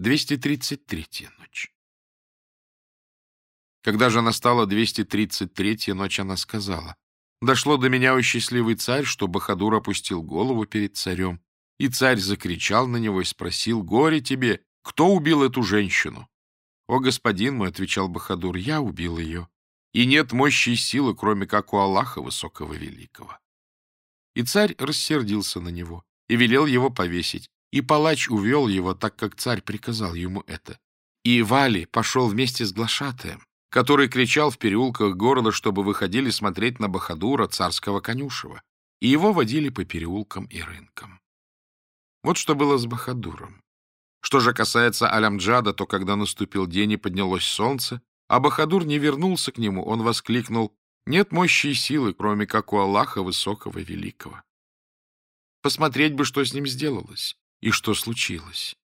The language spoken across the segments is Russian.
233-я ночь. Когда же настала 233-я ночь, она сказала, «Дошло до меня, о счастливый царь, что Бахадур опустил голову перед царем, и царь закричал на него и спросил, «Горе тебе! Кто убил эту женщину?» «О, господин мой!» — отвечал Бахадур, — «я убил ее, и нет мощи и силы, кроме как у Аллаха Высокого Великого». И царь рассердился на него и велел его повесить, и палач увел его, так как царь приказал ему это. И Вали пошел вместе с глашатаем, который кричал в переулках города, чтобы выходили смотреть на Бахадура, царского конюшева, и его водили по переулкам и рынкам. Вот что было с Бахадуром. Что же касается Алямджада, то когда наступил день и поднялось солнце, а Бахадур не вернулся к нему, он воскликнул «Нет мощи и силы, кроме как у Аллаха Высокого Великого». Посмотреть бы, что с ним сделалось и что случилось.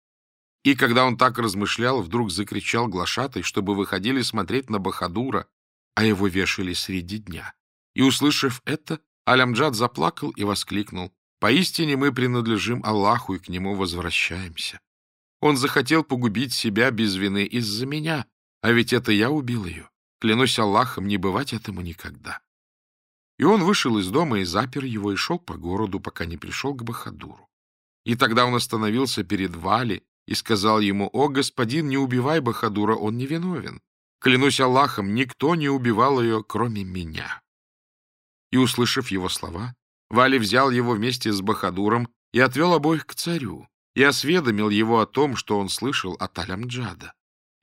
И когда он так размышлял, вдруг закричал глашатай, чтобы выходили смотреть на Бахадура, а его вешали среди дня. И, услышав это, Алямджад заплакал и воскликнул. «Поистине мы принадлежим Аллаху и к нему возвращаемся. Он захотел погубить себя без вины из-за меня, а ведь это я убил ее. Клянусь Аллахом, не бывать этому никогда». И он вышел из дома и запер его, и шел по городу, пока не пришел к Бахадуру. И тогда он остановился перед Вали и сказал ему, «О, господин, не убивай Бахадура, он невиновен. Клянусь Аллахом, никто не убивал ее, кроме меня». И, услышав его слова, Вали взял его вместе с Бахадуром и отвел обоих к царю, и осведомил его о том, что он слышал от Алямджада.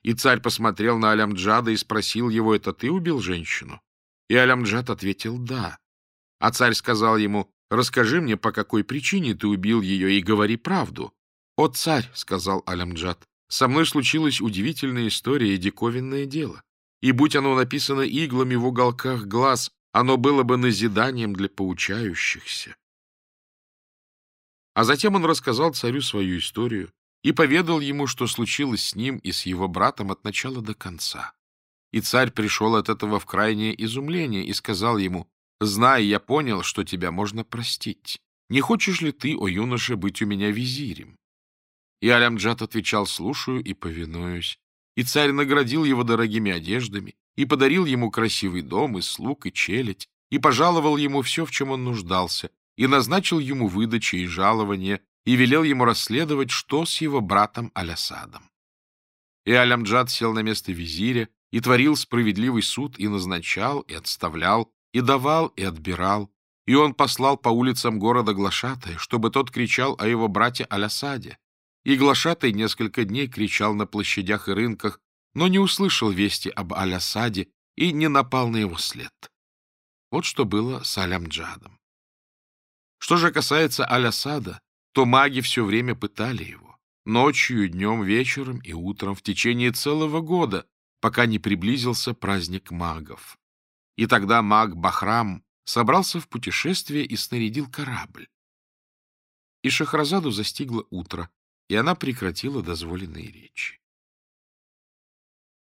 И царь посмотрел на Алямджада и спросил его, «Это ты убил женщину?» И Алямджад ответил, «Да». А царь сказал ему, Расскажи мне, по какой причине ты убил ее, и говори правду. — О, царь, — сказал Алямджад, — со мной случилась удивительная история и диковинное дело. И будь оно написано иглами в уголках глаз, оно было бы назиданием для поучающихся. А затем он рассказал царю свою историю и поведал ему, что случилось с ним и с его братом от начала до конца. И царь пришел от этого в крайнее изумление и сказал ему, Зная, я понял, что тебя можно простить. Не хочешь ли ты, о юноше, быть у меня визирем? И Алямджат отвечал, слушаю и повинуюсь. И царь наградил его дорогими одеждами, и подарил ему красивый дом, и слуг, и челядь, и пожаловал ему все, в чем он нуждался, и назначил ему выдачи и жалования, и велел ему расследовать, что с его братом Алясадом. И Алямджад сел на место визиря, и творил справедливый суд, и назначал, и отставлял, и давал, и отбирал. И он послал по улицам города глашатая, чтобы тот кричал о его брате Алясаде. И глашатай несколько дней кричал на площадях и рынках, но не услышал вести об Алясаде и не напал на его след. Вот что было с Алямджадом. Что же касается Алясада, то маги все время пытали его. Ночью, днем, вечером и утром в течение целого года, пока не приблизился праздник магов. И тогда маг Бахрам собрался в путешествие и снарядил корабль. И Шахразаду застигло утро, и она прекратила дозволенные речи.